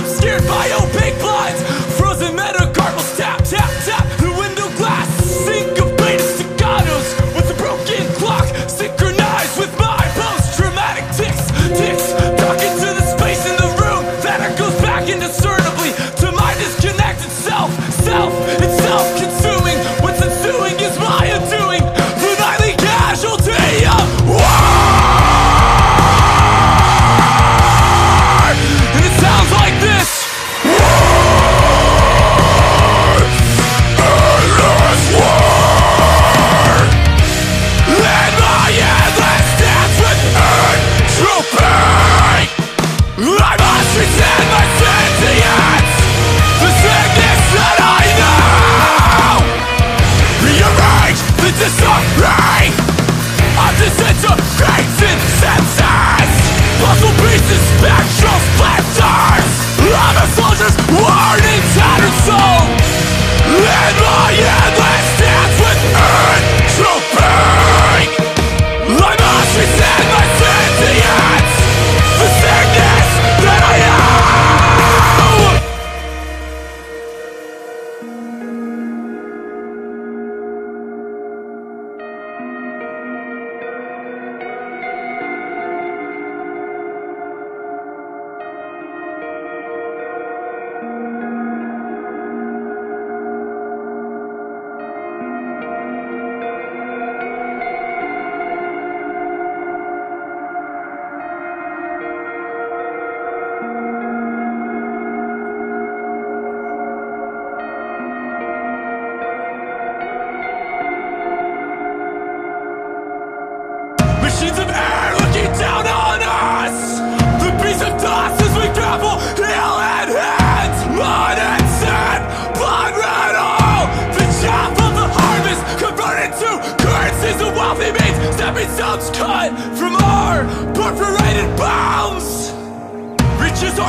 I'm scared by opaque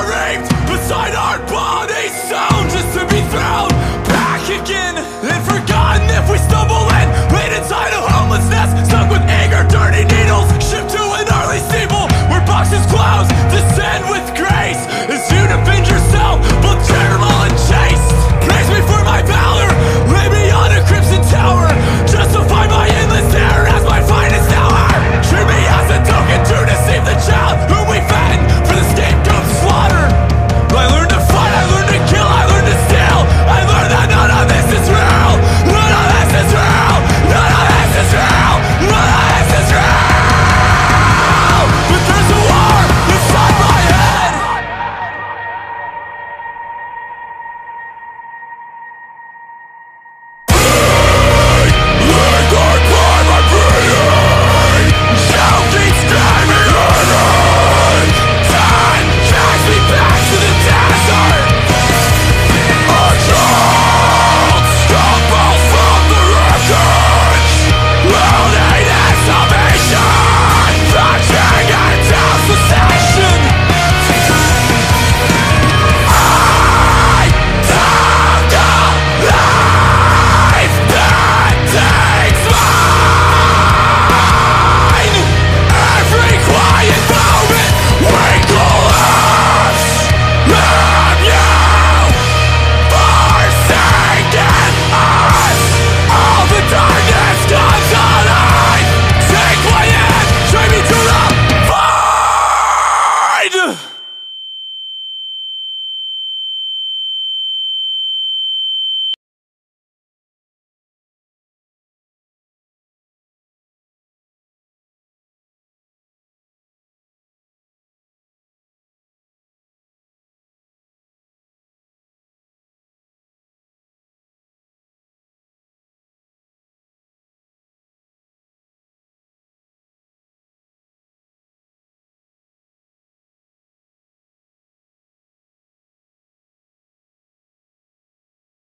raped beside our